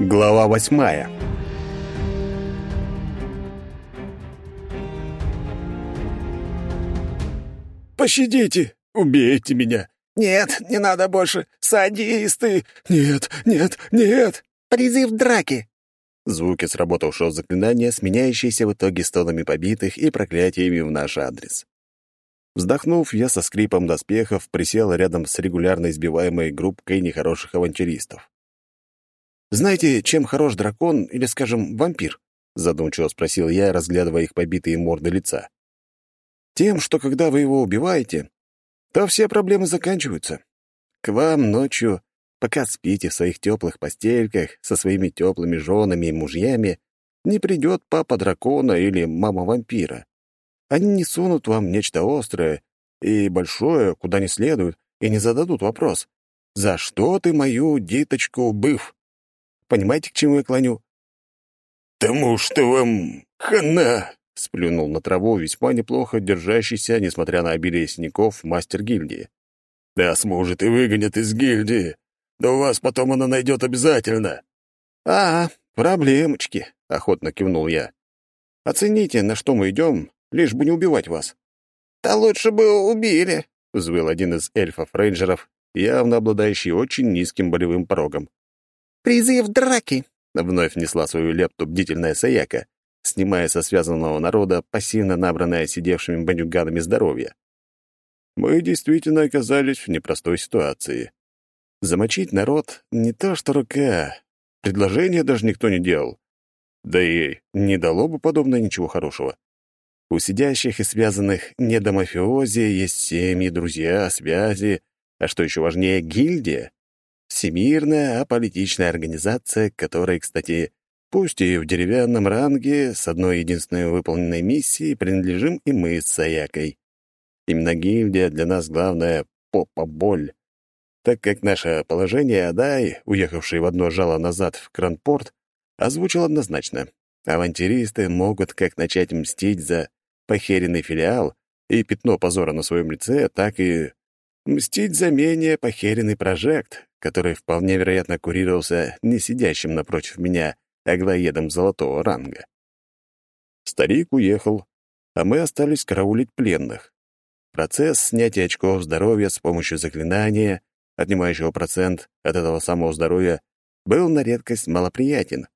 Глава восьмая «Пощадите! Убейте меня! Нет, не надо больше! Садисты! Нет, нет, нет!» «Призыв драки!» Звуки сработавшего заклинания, сменяющиеся в итоге стонами побитых и проклятиями в наш адрес. Вздохнув, я со скрипом доспехов присел рядом с регулярно избиваемой группкой нехороших авантюристов. «Знаете, чем хорош дракон или, скажем, вампир?» — задумчиво спросил я, разглядывая их побитые морды лица. «Тем, что когда вы его убиваете, то все проблемы заканчиваются. К вам ночью, пока спите в своих теплых постельках со своими теплыми женами и мужьями, не придет папа дракона или мама вампира. Они не сунут вам нечто острое и большое, куда не следует, и не зададут вопрос «За что ты мою диточку убыв?» Понимаете, к чему я клоню?» «Тому, что вам хана!» — сплюнул на траву весьма неплохо держащийся, несмотря на обилие синяков, мастер гильдии. «Да, сможет и выгонят из гильдии. Да у вас потом она найдет обязательно». «А, проблемочки», — охотно кивнул я. «Оцените, на что мы идем, лишь бы не убивать вас». «Да лучше бы убили», — взвыл один из эльфов-рейнджеров, явно обладающий очень низким болевым порогом. «Призыв драки!» — вновь внесла свою лепту бдительная Саяка, снимая со связанного народа пассивно набранное сидевшими бандюганами здоровье. Мы действительно оказались в непростой ситуации. Замочить народ — не то что рука. Предложение даже никто не делал. Да и не дало бы подобное ничего хорошего. У сидящих и связанных недомафиози есть семьи, друзья, связи, а что еще важнее — гильдия. Всемирная аполитичная организация, которой, кстати, пусть и в деревянном ранге, с одной единственной выполненной миссией, принадлежим и мы с Саякой. Именно гильдия для нас главная попа-боль. Так как наше положение Адай, уехавший в одно жало назад в Кранпорт, озвучил однозначно. Авантюристы могут как начать мстить за похеренный филиал и пятно позора на своем лице, так и мстить за менее похеренный прожект, который вполне вероятно курировался не сидящим напротив меня аглоедом золотого ранга. Старик уехал, а мы остались караулить пленных. Процесс снятия очков здоровья с помощью заклинания, отнимающего процент от этого самого здоровья, был на редкость малоприятен.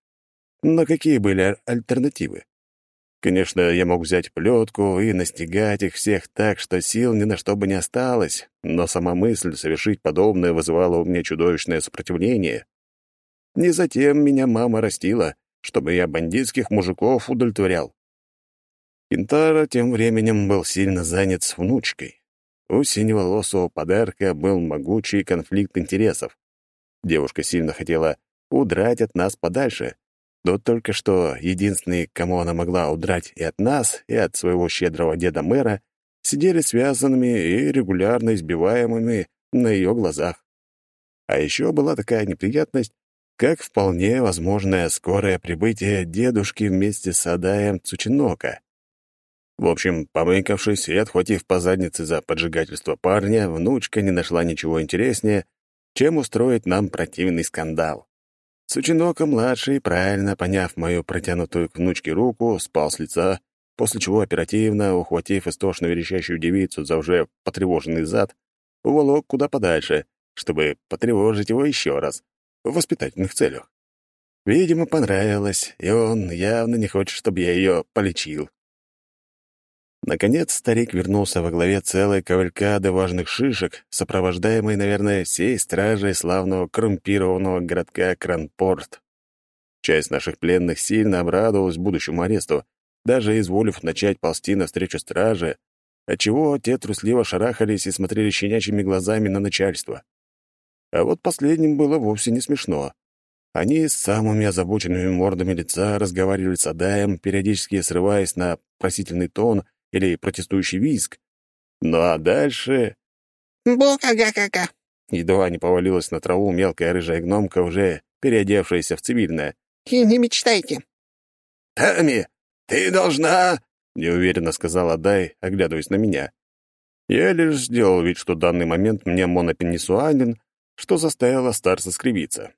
Но какие были альтернативы? Конечно, я мог взять плетку и настигать их всех так, что сил ни на что бы не осталось, но сама мысль совершить подобное вызывала у меня чудовищное сопротивление. Не затем меня мама растила, чтобы я бандитских мужиков удовлетворял. Кентара тем временем был сильно занят с внучкой. У синеволосого подарка был могучий конфликт интересов. Девушка сильно хотела удрать от нас подальше, но только что единственные, кому она могла удрать и от нас, и от своего щедрого деда-мэра, сидели связанными и регулярно избиваемыми на ее глазах. А еще была такая неприятность, как вполне возможное скорое прибытие дедушки вместе с Адаем Цучинока. В общем, помыкавшись и отхватив по заднице за поджигательство парня, внучка не нашла ничего интереснее, чем устроить нам противный скандал. Сучинока-младший, правильно поняв мою протянутую к внучке руку, спал с лица, после чего оперативно, ухватив истошно верещащую девицу за уже потревоженный зад, уволок куда подальше, чтобы потревожить его еще раз, в воспитательных целях. Видимо, понравилось, и он явно не хочет, чтобы я ее полечил. Наконец старик вернулся во главе целой кавалькады важных шишек, сопровождаемой, наверное, всей стражей славного коррумпированного городка Кранпорт. Часть наших пленных сильно обрадовалась будущему аресту, даже изволив начать ползти навстречу страже, отчего те трусливо шарахались и смотрели щенячьими глазами на начальство. А вот последним было вовсе не смешно. Они с самыми озабоченными мордами лица разговаривали с Адаем, периодически срываясь на просительный тон или протестующий визг. Ну а дальше... «Бука-га-га-га!» Едва не повалилась на траву мелкая рыжая гномка, уже переодевшаяся в цивильное. «И не мечтайте!» «Тами, ты должна...» — неуверенно сказала Дай, оглядываясь на меня. Я лишь сделал вид, что данный момент мне монопенисуанин, что заставило старца скривиться.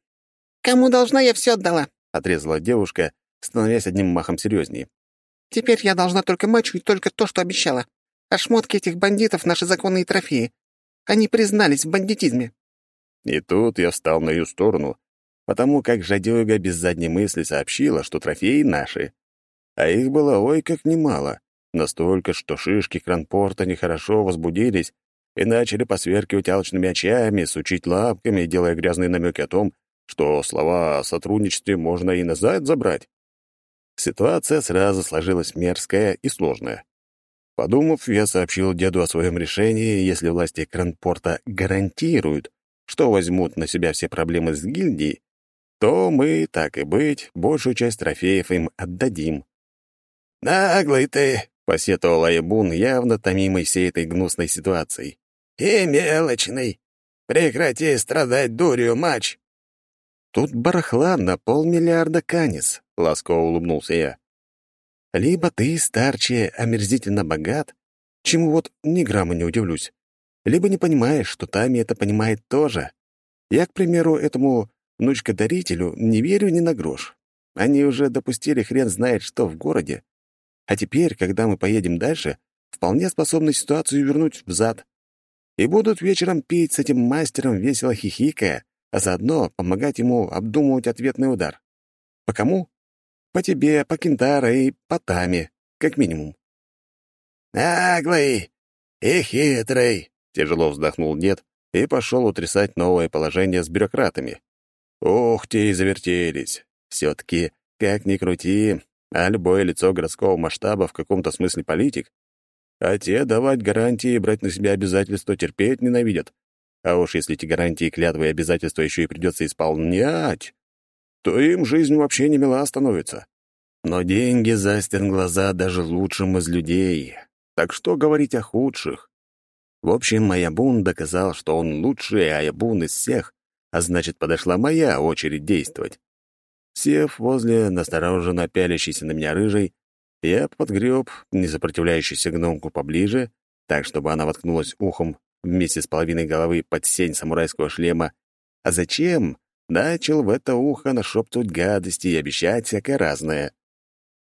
Кому должна, я все отдала», — отрезала девушка, становясь одним махом серьезнее. «Теперь я должна только мачу и только то, что обещала. А шмотки этих бандитов — наши законные трофеи. Они признались в бандитизме». И тут я встал на ее сторону, потому как жадюга без задней мысли сообщила, что трофеи наши. А их было ой как немало. Настолько, что шишки кранпорта нехорошо возбудились и начали посверкивать алчными очами, сучить лапками, делая грязные намеки о том, что слова о сотрудничестве можно и назад забрать. Ситуация сразу сложилась мерзкая и сложная. Подумав, я сообщил деду о своем решении, если власти Кранпорта гарантируют, что возьмут на себя все проблемы с гильдией, то мы, так и быть, большую часть трофеев им отдадим. «Наглый ты!» — посетовал Айбун, явно томимый всей этой гнусной ситуацией. «И мелочный! Прекрати страдать дурью, матч!» «Тут барахла на полмиллиарда канис», — ласково улыбнулся я. «Либо ты, старче, омерзительно богат, чему вот ни грамма не удивлюсь, либо не понимаешь, что Тами это понимает тоже. Я, к примеру, этому внучка-дарителю не верю ни на грош. Они уже допустили хрен знает что в городе, а теперь, когда мы поедем дальше, вполне способны ситуацию вернуть взад. И будут вечером пить с этим мастером, весело хихикая, а заодно помогать ему обдумывать ответный удар. По кому? По тебе, по Кентара и по Таме, как минимум. «Наглый и хитрый», — тяжело вздохнул дед и пошел утрясать новое положение с бюрократами. Ух, те и завертелись. Все-таки, как ни крути, а любое лицо городского масштаба в каком-то смысле политик. А те давать гарантии и брать на себя обязательства терпеть ненавидят. А уж если эти гарантии, клятвы и обязательства еще и придется исполнять, то им жизнь вообще не мила становится. Но деньги застен глаза даже лучшим из людей. Так что говорить о худших? В общем, Аябун доказал, что он лучший Аябун из всех, а значит, подошла моя очередь действовать. Сев возле настороженно пялящейся на меня рыжей, я подгреб несопротивляющуюся гномку поближе, так, чтобы она воткнулась ухом вместе с половиной головы под сень самурайского шлема, а зачем начал в это ухо нашептывать гадости и обещать всякое разное.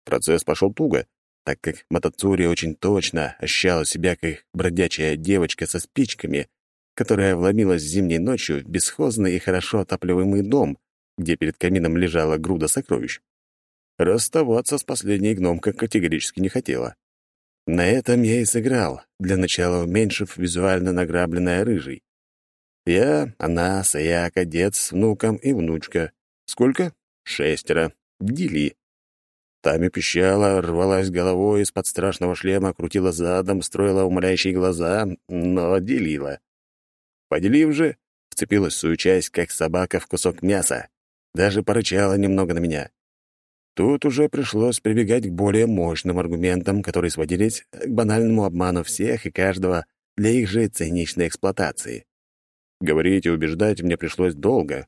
Процесс пошел туго, так как Матацури очень точно ощущала себя как бродячая девочка со спичками, которая вломилась зимней ночью в бесхозный и хорошо отапливаемый дом, где перед камином лежала груда сокровищ. Расставаться с последней гномкой категорически не хотела. На этом я и сыграл, для начала уменьшив визуально награбленное рыжий. Я, она, Саяка, дед с внуком и внучка. Сколько? Шестеро. Дели. Тами пищала, рвалась головой из-под страшного шлема, крутила задом, строила умоляющие глаза, но делила. Поделив же, вцепилась часть, как собака в кусок мяса. Даже порычала немного на меня. Тут уже пришлось прибегать к более мощным аргументам, которые сводились к банальному обману всех и каждого для их же циничной эксплуатации. Говорить и убеждать мне пришлось долго,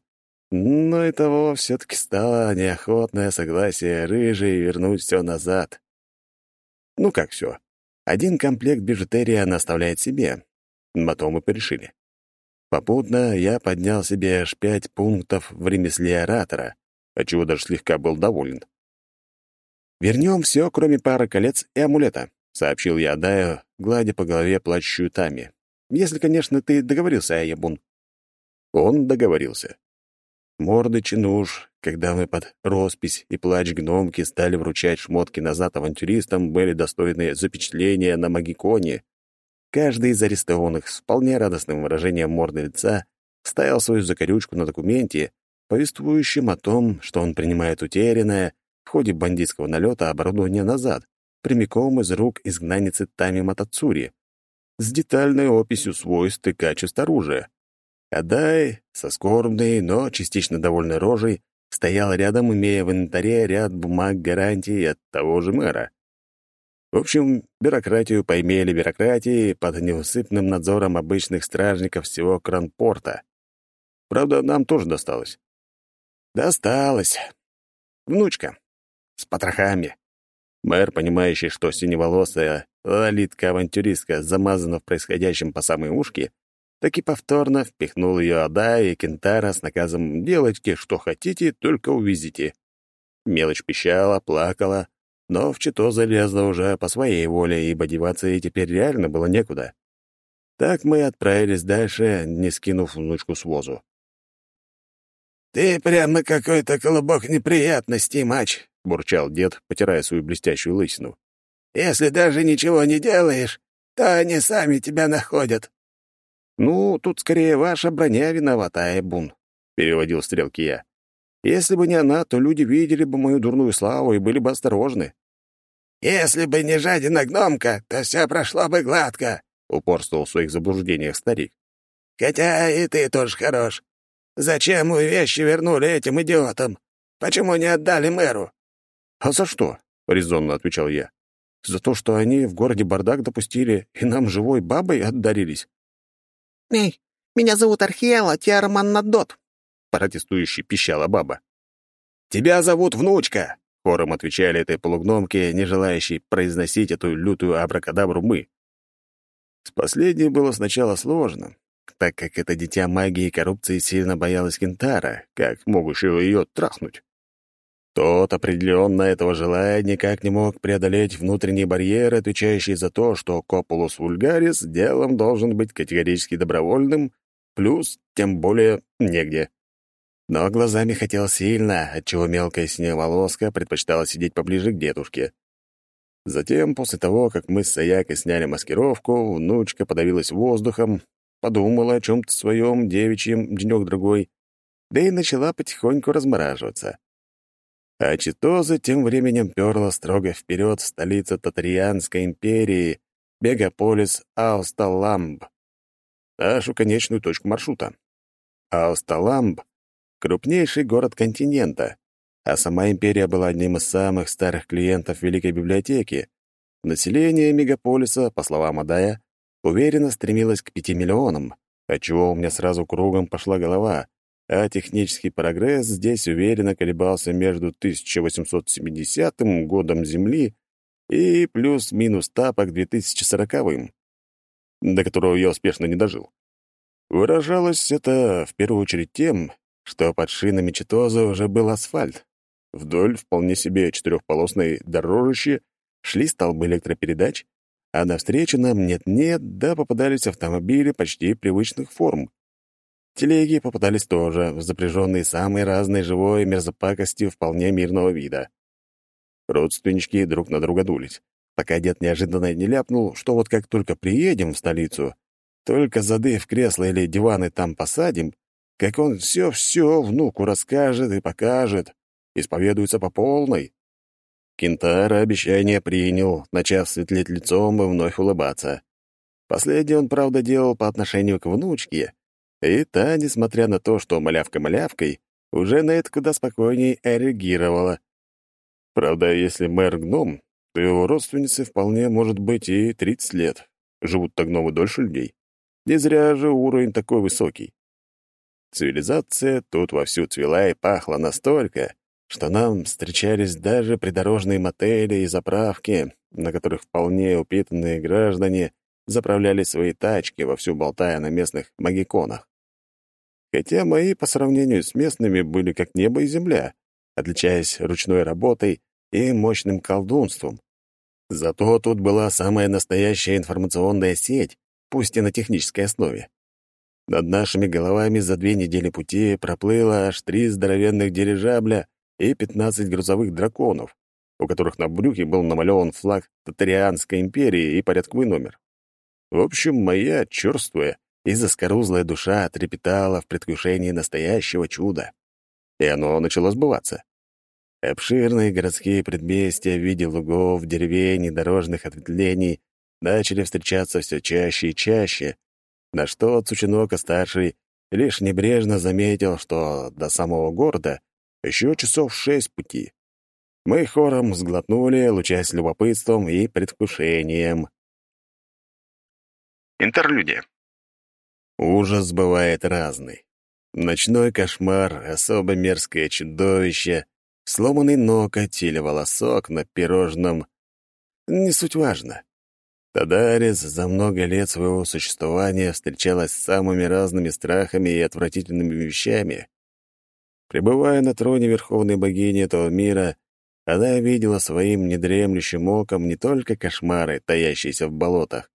но и того все-таки стало неохотное согласие рыжей вернуть все назад. Ну как все? Один комплект бижутерии она оставляет себе. Потом мы порешили. Попутно я поднял себе аж пять пунктов в ремесле оратора, отчего даже слегка был доволен. «Вернем все, кроме пары колец и амулета», — сообщил я Адаю, гладя по голове плачущую Тами. «Если, конечно, ты договорился, Аябун». Он договорился. Морды чинуш, когда мы под роспись и плач гномки стали вручать шмотки назад авантюристам, были достойны запечатления на магиконе, Каждый из арестованных с вполне радостным выражением морды лица ставил свою закорючку на документе, повествующем о том, что он принимает утерянное в ходе бандитского налета оборудование назад, прямиком из рук изгнанницы Тами Матацури, с детальной описью свойств и качеств оружия. Адай, со скорбной, но частично довольной рожей, стоял рядом, имея в инвентаре ряд бумаг гарантии от того же мэра. В общем, бюрократию поимели бюрократии под неусыпным надзором обычных стражников всего Кранпорта. Правда, нам тоже досталось. Досталось. Внучка. С потрохами. Мэр, понимающий, что синеволосая лолитка-авантюристка замазана в происходящем по самые ушки, так и повторно впихнул ее Ада и Кентара с наказом «делайте, что хотите, только увезите». Мелочь пищала, плакала, но в Чито залезла уже по своей воле, ибо деваться ей теперь реально было некуда. Так мы отправились дальше, не скинув внучку с возу. «Ты прямо какой-то колобок неприятностей, мач», — бурчал дед, потирая свою блестящую лысину. «Если даже ничего не делаешь, то они сами тебя находят». «Ну, тут скорее ваша броня виновата, Айбун», — переводил стрелки я. «Если бы не она, то люди видели бы мою дурную славу и были бы осторожны». «Если бы не жадина гномка, то все прошло бы гладко», — упорствовал в своих заблуждениях старик. «Хотя и ты тоже хорош. Зачем мы вещи вернули этим идиотам? Почему не отдали мэру?» «А за что?» — резонно отвечал я. «За то, что они в городе бардак допустили и нам живой бабой отдарились». «Эй, меня зовут Архиэла Тиарманнадот», — протестующий пищала баба. «Тебя зовут внучка», — хором отвечали этой полугномке, не желающей произносить эту лютую абракадабру мы. С последней было сначала сложно, так как это дитя магии и коррупции сильно боялась Кентара, как могущего ее трахнуть. Тот определенно этого желая никак не мог преодолеть внутренний барьер, отвечающий за то, что Копулус Вульгарис делом должен быть категорически добровольным, плюс, тем более, негде. Но глазами хотел сильно, отчего мелкая синеволоска предпочитала сидеть поближе к дедушке. Затем, после того, как мы с Саякой сняли маскировку, внучка подавилась воздухом, подумала о чем-то своем девичьем денек-другой, да и начала потихоньку размораживаться. А Читоза тем временем перла строго вперед в столицу Татарианской империи, мегаполис Аусталамб, нашу конечную точку маршрута. Аусталамб — крупнейший город континента, а сама империя была одним из самых старых клиентов Великой библиотеки. Население мегаполиса, по словам Адая, уверенно стремилась к пяти миллионам, отчего у меня сразу кругом пошла голова, а технический прогресс здесь уверенно колебался между 1870 годом Земли и плюс-минус тапок 2040-м, до которого я успешно не дожил. Выражалось это в первую очередь тем, что под шинами Читоза уже был асфальт. Вдоль вполне себе четырехполосной дорожищи шли столбы электропередач, а навстречу нам нет-нет, да попадались автомобили почти привычных форм. Телеги попадались тоже, запряженные самой разной живой мерзопакостью вполне мирного вида. Родственнички друг на друга дулись, пока дед неожиданно не ляпнул, что вот как только приедем в столицу, только зады в кресло или диваны там посадим, как он все-все внуку расскажет и покажет, исповедуется по полной. Кентара обещание принял, начав светлеть лицом и вновь улыбаться. Последнее он, правда, делал по отношению к внучке, и та, несмотря на то, что малявка малявкой, уже на это куда спокойнее реагировала. Правда, если мэр гном, то его родственнице вполне может быть и 30 лет. Живут-то гномы дольше людей. Не зря же уровень такой высокий. Цивилизация тут вовсю цвела и пахла настолько, что нам встречались даже придорожные мотели и заправки, на которых вполне упитанные граждане заправляли свои тачки, вовсю болтая на местных магиконах. Хотя мои по сравнению с местными были как небо и земля, отличаясь ручной работой и мощным колдунством. Зато тут была самая настоящая информационная сеть, пусть и на технической основе. Над нашими головами за две недели пути проплыло аж три здоровенных дирижабля и 15 грузовых драконов, у которых на брюхе был намалеван флаг Татарианской империи и порядковый номер. В общем, моя черствая и заскорузлая душа трепетала в предвкушении настоящего чуда. И оно начало сбываться. Обширные городские предместья в виде лугов, деревень и дорожных ответвлений начали встречаться все чаще и чаще, на что Цучинока-старший лишь небрежно заметил, что до самого города еще часов шесть пути. Мы хором сглотнули, лучаясь любопытством и предвкушением. Интерлюдия. Ужас бывает разный. Ночной кошмар, особо мерзкое чудовище, сломанный ноготь или волосок на пирожном. Не суть важно. Тадарис за много лет своего существования встречалась с самыми разными страхами и отвратительными вещами. Пребывая на троне верховной богини этого мира, она видела своим недремлющим оком не только кошмары, таящиеся в болотах,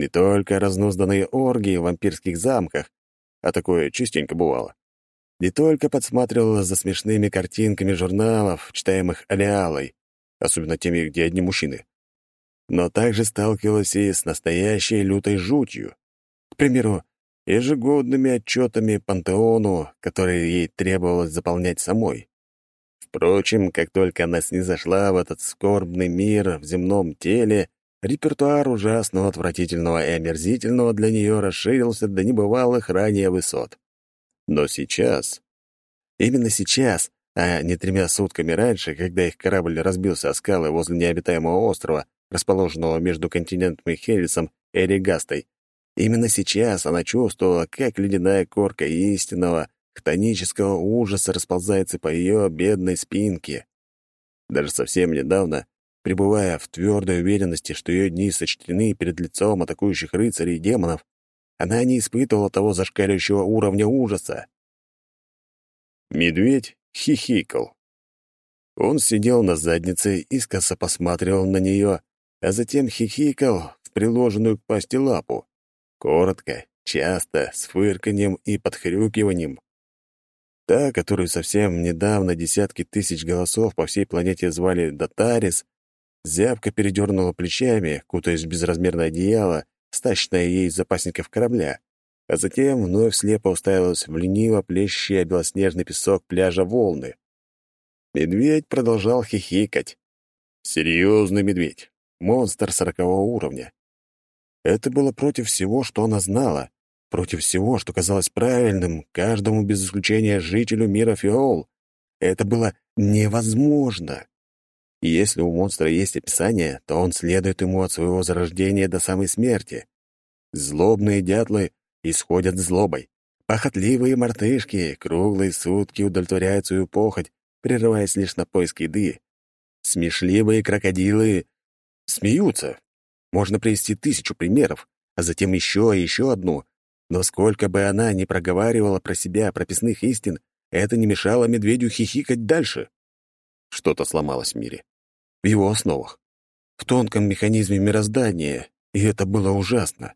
не только разнузданные оргии в вампирских замках, а такое частенько бывало, не только подсматривала за смешными картинками журналов, читаемых Алиалой, особенно теми, где одни мужчины, но также сталкивалась и с настоящей лютой жутью. К примеру, ежегодными отчетами Пантеону, которые ей требовалось заполнять самой. Впрочем, как только она снизошла в этот скорбный мир в земном теле, репертуар ужасного, отвратительного и омерзительного для нее расширился до небывалых ранее высот. Но сейчас, именно сейчас, а не тремя сутками раньше, когда их корабль разбился о скалы возле необитаемого острова, расположенного между континентами Хелисом и Орегастой, именно сейчас она чувствовала, как ледяная корка истинного, хтонического ужаса расползается по ее бедной спинке. Даже совсем недавно, пребывая в твердой уверенности, что ее дни сочтены перед лицом атакующих рыцарей и демонов, она не испытывала того зашкаливающего уровня ужаса. Медведь хихикал. Он сидел на заднице, искоса посматривал на нее, а затем хихикал в приложенную к пасти лапу. Коротко, часто, с фырканьем и подхрюкиванием. Та, которую совсем недавно десятки тысяч голосов по всей планете звали Датарис, зябко передернула плечами, кутаясь в безразмерное одеяло, стащенное ей из запасников корабля, а затем вновь слепо уставилась в лениво плещущий белоснежный песок пляжа волны. Медведь продолжал хихикать. Серьезный медведь. Монстр сорокового уровня. Это было против всего, что она знала, против всего, что казалось правильным каждому без исключения жителю мира Фиол. Это было невозможно. И если у монстра есть описание, то он следует ему от своего зарождения до самой смерти. Злобные дятлы исходят злобой. Похотливые мартышки круглые сутки удовлетворяют свою похоть, прерываясь лишь на поиск еды. Смешливые крокодилы смеются. Можно привести тысячу примеров, а затем еще и еще одну, но сколько бы она ни проговаривала про себя прописных истин, это не мешало медведю хихикать дальше. Что-то сломалось в мире. В его основах. В тонком механизме мироздания, и это было ужасно.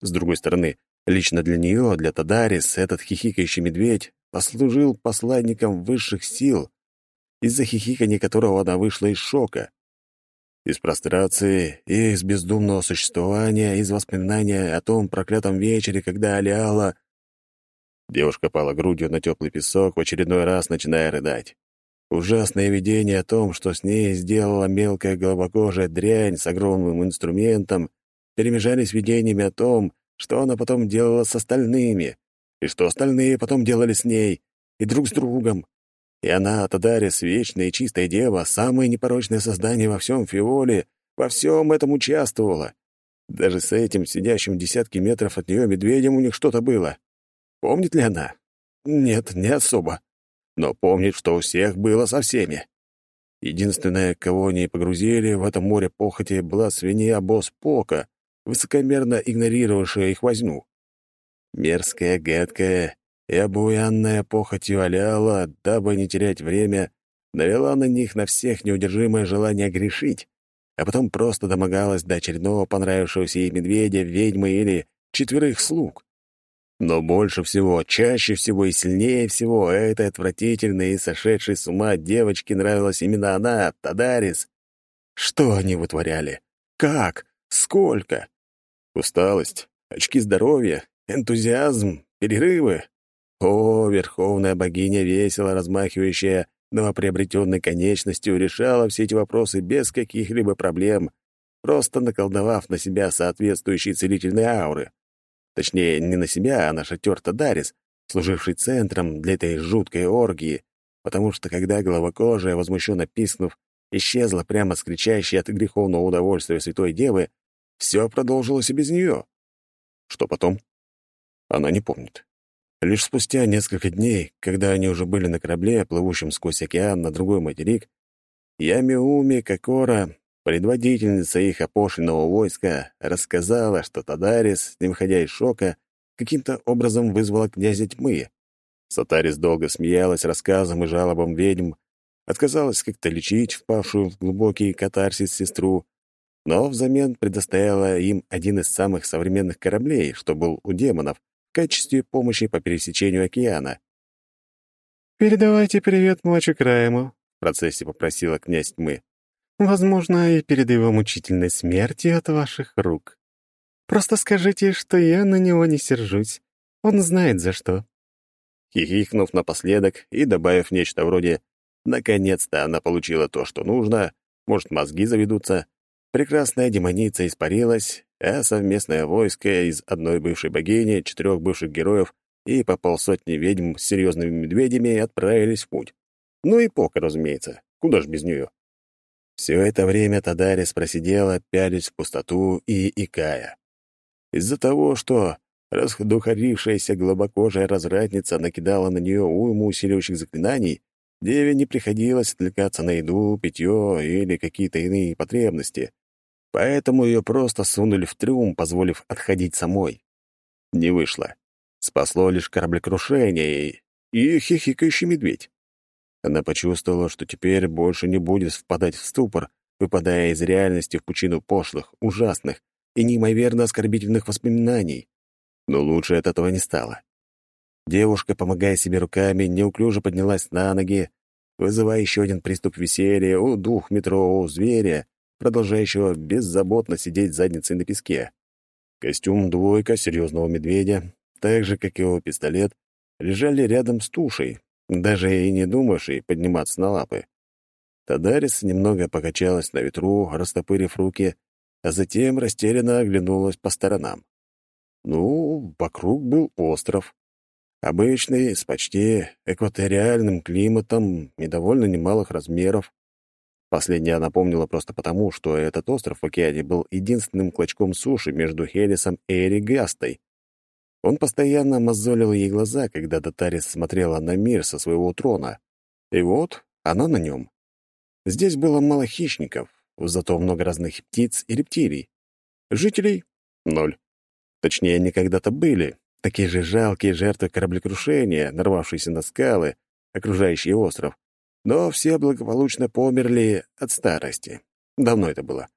С другой стороны, лично для нее, для Тадарис, этот хихикающий медведь послужил посланником высших сил, из-за хихикания которого она вышла из шока из прострации, из бездумного существования, из воспоминания о том проклятом вечере, когда Алиала... Девушка пала грудью на теплый песок, в очередной раз начиная рыдать. Ужасное видение о том, что с ней сделала мелкая головокожая дрянь с огромным инструментом, перемежались видениями о том, что она потом делала с остальными, и что остальные потом делали с ней, и друг с другом, и она, Тадарис, вечная и чистая дева, самое непорочное создание во всем Фиоле, во всем этом участвовала. Даже с этим, сидящим десятки метров от нее медведем, у них что-то было. Помнит ли она? Нет, не особо. Но помнит, что у всех было со всеми. Единственное, кого они погрузили в это море похоти, была свинья-босс Пока, высокомерно игнорировавшая их возню. Мерзкая, гадкая и обуянная похотью Аляла, дабы не терять время, навела на них на всех неудержимое желание грешить, а потом просто домогалась до очередного понравившегося ей медведя, ведьмы или четверых слуг. Но больше всего, чаще всего и сильнее всего этой отвратительной и сошедшей с ума девочке нравилась именно она, Тадарис. Что они вытворяли? Как? Сколько? Усталость, очки здоровья, энтузиазм, перерывы, о, верховная богиня, весело размахивающая новоприобретенной конечностью, решала все эти вопросы без каких-либо проблем, просто наколдовав на себя соответствующие целительные ауры. Точнее, не на себя, а на шатер Тадарис, служивший центром для этой жуткой оргии, потому что когда головокожая, возмущенно пискнув, исчезла прямо с кричащей от греховного удовольствия святой девы, все продолжилось и без нее. Что потом? Она не помнит. Лишь спустя несколько дней, когда они уже были на корабле, плывущем сквозь океан на другой материк, Ямиуми Кокора предводительница их опошленного войска рассказала, что Тадарис, не выходя из шока, каким-то образом вызвала князя тьмы. Сатарис долго смеялась рассказам и жалобам ведьм, отказалась как-то лечить впавшую в глубокий катарсис сестру, но взамен предоставила им один из самых современных кораблей, что был у демонов, в качестве помощи по пересечению океана. «Передавайте привет младшему Краему», — в процессе попросила князь тьмы. «Возможно, и перед его мучительной смертью от ваших рук. Просто скажите, что я на него не сержусь. Он знает, за что». Хихикнув напоследок и добавив нечто вроде «наконец-то она получила то, что нужно», может, мозги заведутся, прекрасная демоница испарилась, а совместное войско из одной бывшей богини, четырех бывших героев и по полсотни ведьм с серьезными медведями отправились в путь. Ну и Пока, разумеется. Куда ж без нее? Все это время Тадарис просидела, пялись в пустоту и икая. Из-за того, что раздухарившаяся глубокожая развратница накидала на нее уйму усиливающих заклинаний, деве не приходилось отвлекаться на еду, питье или какие-то иные потребности. Поэтому ее просто сунули в трюм, позволив отходить самой. Не вышло. Спасло лишь кораблекрушение и хихикающий медведь. Она почувствовала, что теперь больше не будет впадать в ступор, выпадая из реальности в пучину пошлых, ужасных и неимоверно оскорбительных воспоминаний. Но лучше от этого не стало. Девушка, помогая себе руками, неуклюже поднялась на ноги, вызывая еще один приступ веселья у двухметрового зверя, продолжающего беззаботно сидеть задницей на песке. Костюм двойка серьезного медведя, так же, как и его пистолет, лежали рядом с тушей, даже и не думавшей подниматься на лапы. Тадарис немного покачалась на ветру, растопырив руки, а затем растерянно оглянулась по сторонам. Ну, вокруг был остров. Обычный, с почти экваториальным климатом и довольно немалых размеров. Последнее она помнила просто потому, что этот остров в океане был единственным клочком суши между Хелисом и Эригастой, он постоянно мозолил ей глаза, когда Датарис смотрела на мир со своего трона. И вот она на нем. Здесь было мало хищников, зато много разных птиц и рептилий. Жителей — ноль. Точнее, они когда-то были. Такие же жалкие жертвы кораблекрушения, нарвавшиеся на скалы, окружающие остров. Но все благополучно померли от старости. Давно это было.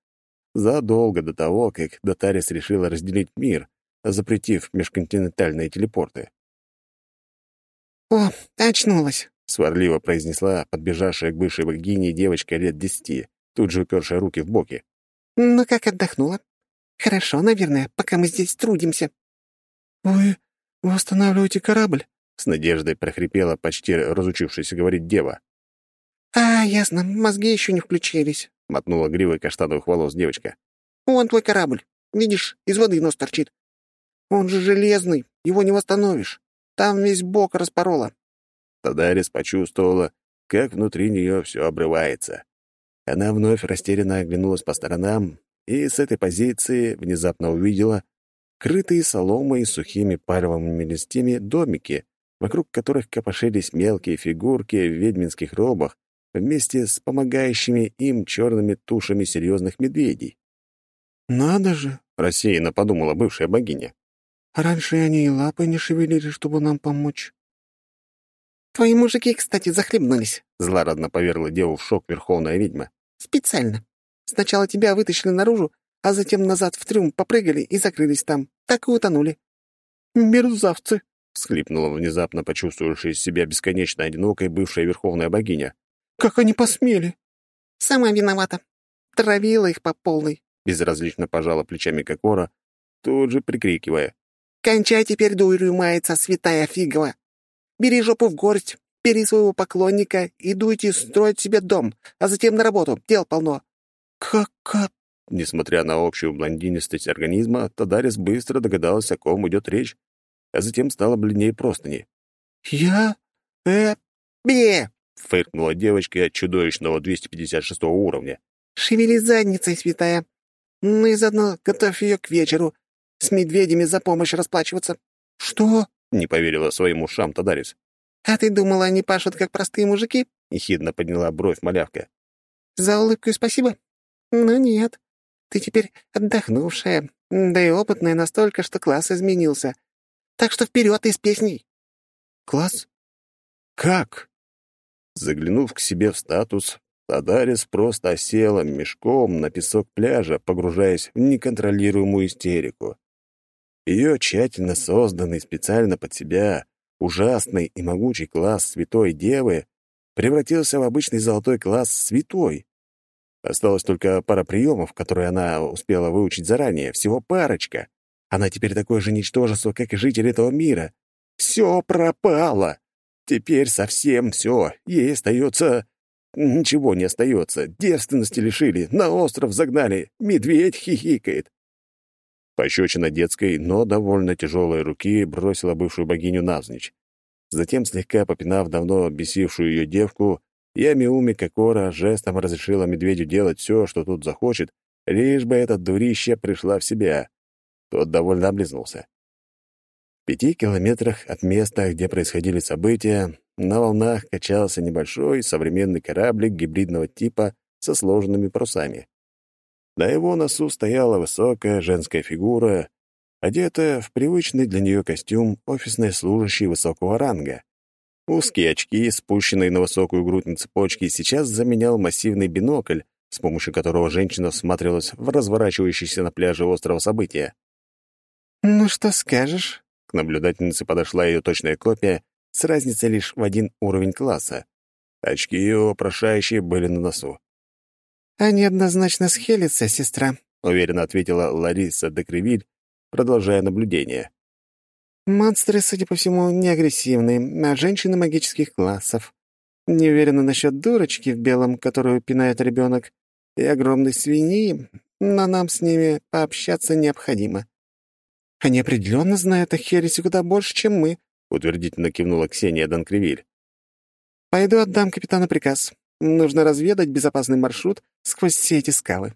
Задолго до того, как Датарис решила разделить мир — запретив межконтинентальные телепорты. «О, очнулась!» — сварливо произнесла подбежавшая к бывшей богине девочка лет десяти, тут же упершая руки в боки. «Ну как отдохнула? Хорошо, наверное, пока мы здесь трудимся». «Вы восстанавливаете корабль?» — с надеждой прохрипела почти разучившаяся говорить дева. «А, ясно, мозги еще не включились», — мотнула гривой каштановых волос девочка. «Вон твой корабль. Видишь, из воды нос торчит. Он же железный, его не восстановишь. Там весь бок распорола». Тадарис почувствовала, как внутри нее все обрывается. Она вновь растерянно оглянулась по сторонам и с этой позиции внезапно увидела крытые соломой и сухими пальмовыми листьями домики, вокруг которых копошились мелкие фигурки в ведьминских робах вместе с помогающими им черными тушами серьезных медведей. «Надо же!» — рассеянно подумала бывшая богиня. Раньше они и лапы не шевелили, чтобы нам помочь. «Твои мужики, кстати, захлебнулись», — злорадно поверила деву в шок верховная ведьма. «Специально. Сначала тебя вытащили наружу, а затем назад в трюм попрыгали и закрылись там. Так и утонули». «Мерзавцы!» — всхлипнула внезапно почувствовавшая себя бесконечно одинокой бывшая верховная богиня. «Как они посмели?» «Сама виновата. Травила их по полной», — безразлично пожала плечами Кокора, тут же прикрикивая. Кончай теперь дурью маяться, святая фигова. Бери жопу в горсть, бери своего поклонника и дуйте строить себе дом, а затем на работу, дел полно». «Как-как?» Несмотря на общую блондинистость организма, Тадарис быстро догадалась, о ком идет речь, а затем стала бледнее простыни. «Я? Э...» «Бе!» — фыркнула девочка от чудовищного 256 уровня. «Шевели задницей, святая. Ну и заодно готовь ее к вечеру, с медведями за помощь расплачиваться». «Что?» — не поверила своим ушам Тадарис. «А ты думала, они пашут, как простые мужики?» — ехидно подняла бровь малявка. «За улыбку и спасибо. «Ну нет, ты теперь отдохнувшая, да и опытная настолько, что класс изменился. Так что вперед из песней!» «Класс? Как?» Заглянув к себе в статус, Тадарис просто осела мешком на песок пляжа, погружаясь в неконтролируемую истерику. Ее тщательно созданный специально под себя ужасный и могучий класс святой девы превратился в обычный золотой класс святой. Осталось только пара приемов, которые она успела выучить заранее, всего парочка. Она теперь такое же ничтожество, как и житель этого мира. Все пропало. Теперь совсем все. Ей остается... Ничего не остается. Девственности лишили, на остров загнали, медведь хихикает. Пощечина детской, но довольно тяжелой руки бросила бывшую богиню навзничь. Затем, слегка попинав давно бесившую ее девку, Ямиуми Кокора жестом разрешила медведю делать все, что тут захочет, лишь бы эта дурище пришла в себя. Тот довольно облизнулся. В пяти километрах от места, где происходили события, на волнах качался небольшой современный кораблик гибридного типа со сложными парусами. На его носу стояла высокая женская фигура, одетая в привычный для нее костюм офисной служащей высокого ранга. Узкие очки, спущенные на высокую грудь на цепочке, сейчас заменял массивный бинокль, с помощью которого женщина всматривалась в разворачивающееся на пляже острова события. «Ну что скажешь?» К наблюдательнице подошла ее точная копия с разницей лишь в один уровень класса. Очки ее прошающие были на носу. «Они однозначно схелятся, сестра», — уверенно ответила Лариса де Кривиль, продолжая наблюдение. «Монстры, судя по всему, не агрессивные, а женщины магических классов. Не уверена насчет дурочки в белом, которую пинает ребенок, и огромной свиньи, но нам с ними пообщаться необходимо. Они определенно знают о Хересе куда больше, чем мы», — утвердительно кивнула Ксения Донкривиль. «Пойду отдам капитану приказ. Нужно разведать безопасный маршрут сквозь все эти скалы.